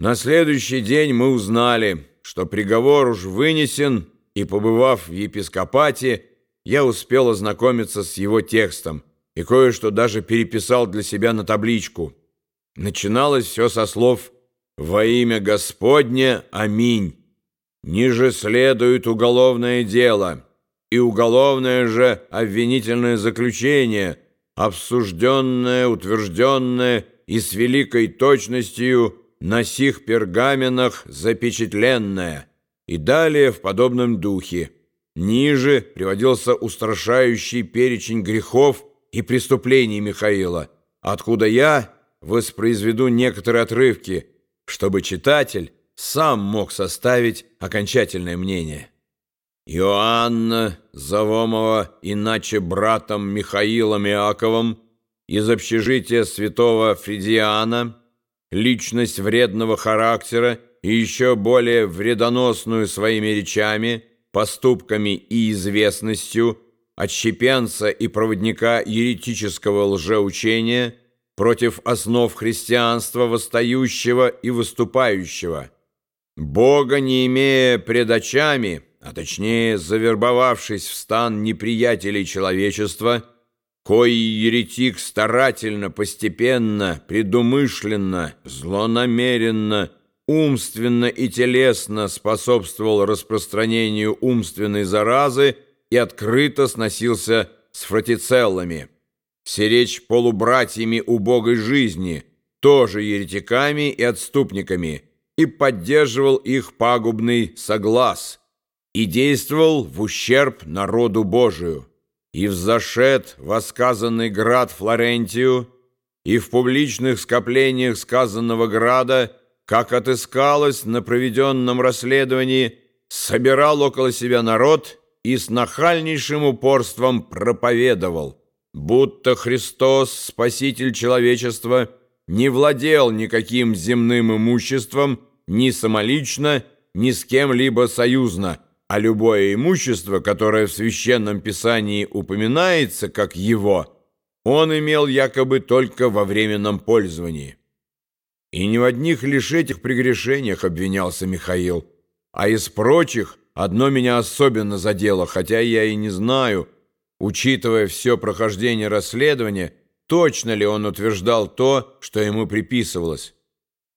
На следующий день мы узнали, что приговор уж вынесен, и, побывав в епископате, я успел ознакомиться с его текстом и кое-что даже переписал для себя на табличку. Начиналось все со слов «Во имя Господне, аминь». Ниже следует уголовное дело и уголовное же обвинительное заключение, обсужденное, утвержденное и с великой точностью на сих пергаменах запечатленное, и далее в подобном духе. Ниже приводился устрашающий перечень грехов и преступлений Михаила, откуда я воспроизведу некоторые отрывки, чтобы читатель сам мог составить окончательное мнение. Иоанна, зовомого иначе братом Михаилом Иаковом, из общежития святого Фридиана, личность вредного характера и еще более вредоносную своими речами, поступками и известностью, отщепенца и проводника еретического лжеучения против основ христианства восстающего и выступающего. Бога не имея пред очами, а точнее завербовавшись в стан неприятелей человечества, Кой еретик старательно, постепенно, предумышленно, злонамеренно, умственно и телесно способствовал распространению умственной заразы и открыто сносился с фратицеллами. Сиречь полубратьями убогой жизни, тоже еретиками и отступниками, и поддерживал их пагубный соглас, и действовал в ущерб народу Божию и взошед восказанный град Флорентию, и в публичных скоплениях сказанного града, как отыскалось на проведенном расследовании, собирал около себя народ и с нахальнейшим упорством проповедовал, будто Христос, Спаситель человечества, не владел никаким земным имуществом ни самолично, ни с кем-либо союзно, а любое имущество, которое в Священном Писании упоминается как его, он имел якобы только во временном пользовании. И не в одних лишь этих прегрешениях обвинялся Михаил, а из прочих одно меня особенно задело, хотя я и не знаю, учитывая все прохождение расследования, точно ли он утверждал то, что ему приписывалось.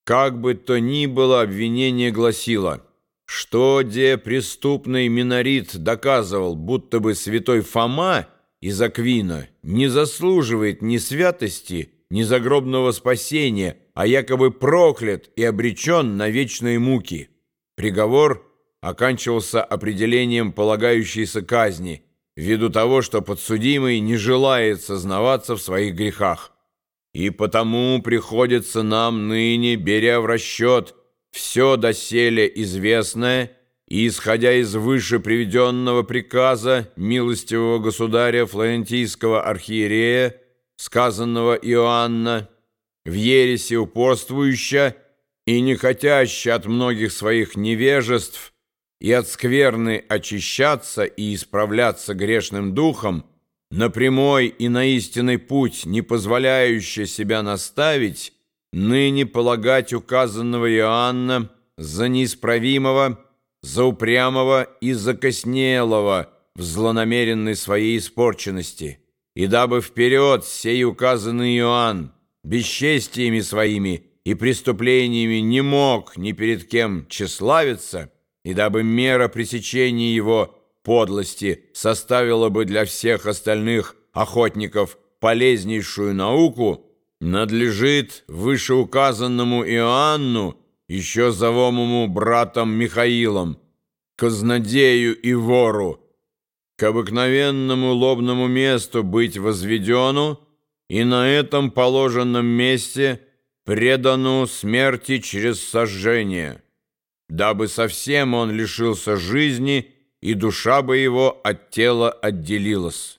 Как бы то ни было, обвинение гласило – что где преступный минорит доказывал, будто бы святой Фома из Аквина не заслуживает ни святости, ни загробного спасения, а якобы проклят и обречен на вечные муки. Приговор оканчивался определением полагающейся казни, ввиду того, что подсудимый не желает сознаваться в своих грехах. И потому приходится нам ныне, беря в расчет – все доселе известное и, исходя из выше приведенного приказа милостивого государя Флорентийского архиерея, сказанного Иоанна, в ересе упорствующа и не хотяща от многих своих невежеств и от скверны очищаться и исправляться грешным духом, на прямой и на истинный путь, не позволяющий себя наставить, ныне полагать указанного Иоанна за неисправимого, за упрямого и закоснелого в злонамеренной своей испорченности, и дабы вперед сей указанный Иоанн бесчестиями своими и преступлениями не мог ни перед кем тщеславиться, и дабы мера пресечения его подлости составила бы для всех остальных охотников полезнейшую науку, надлежит вышеуказанному Иоанну, еще зовомому братом Михаилом, казнодею и вору, к обыкновенному лобному месту быть возведену и на этом положенном месте предану смерти через сожжение, дабы совсем он лишился жизни и душа бы его от тела отделилась».